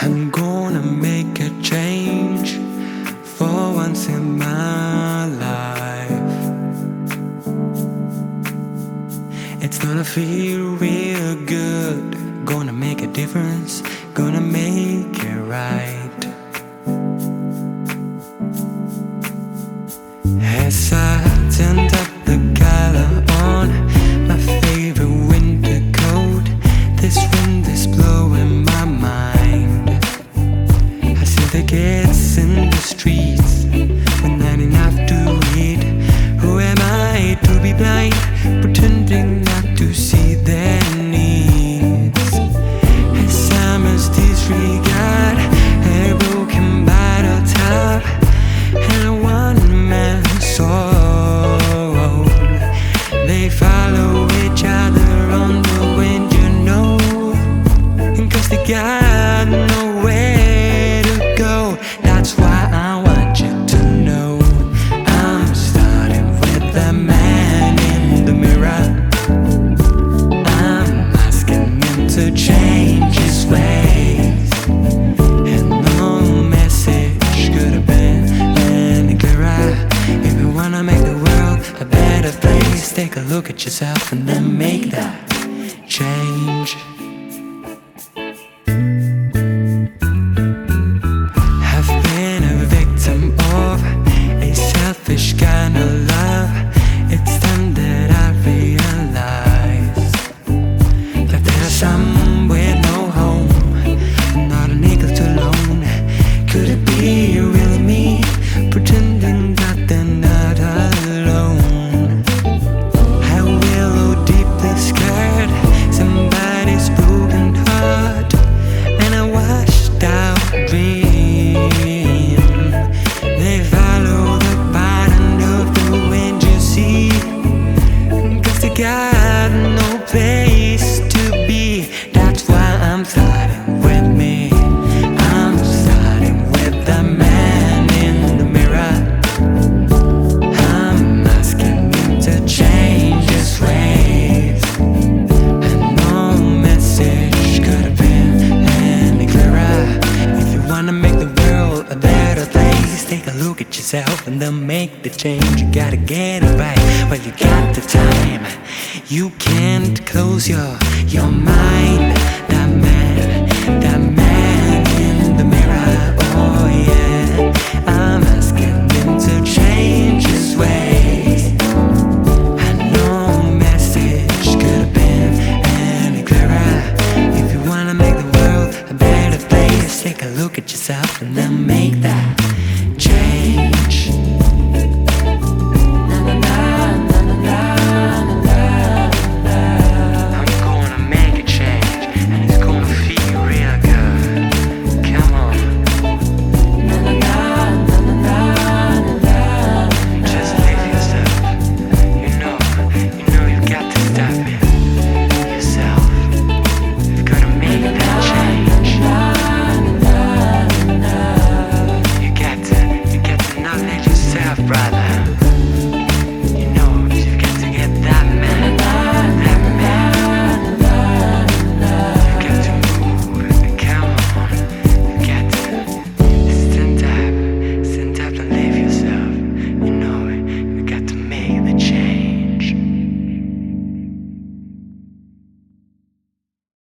I'm gonna make a change for once in my life. It's gonna feel real good. Gonna make a difference. Gonna make it right. As I got nowhere to go. That's why I want you to know. I'm starting with the man in the mirror. I'm asking him to change his ways. And no message could have been any clearer. If you wanna make the world a better place, take a look at yourself and then make that change. Selfish kind of yourself and then make the change. You gotta get it right while you got the time. You can't close your your mind. That man, that man in the mirror. Oh yeah, I'm asking him to change his ways. And no message could have been any clearer. If you wanna make the world a better place, take a look at yourself and then make that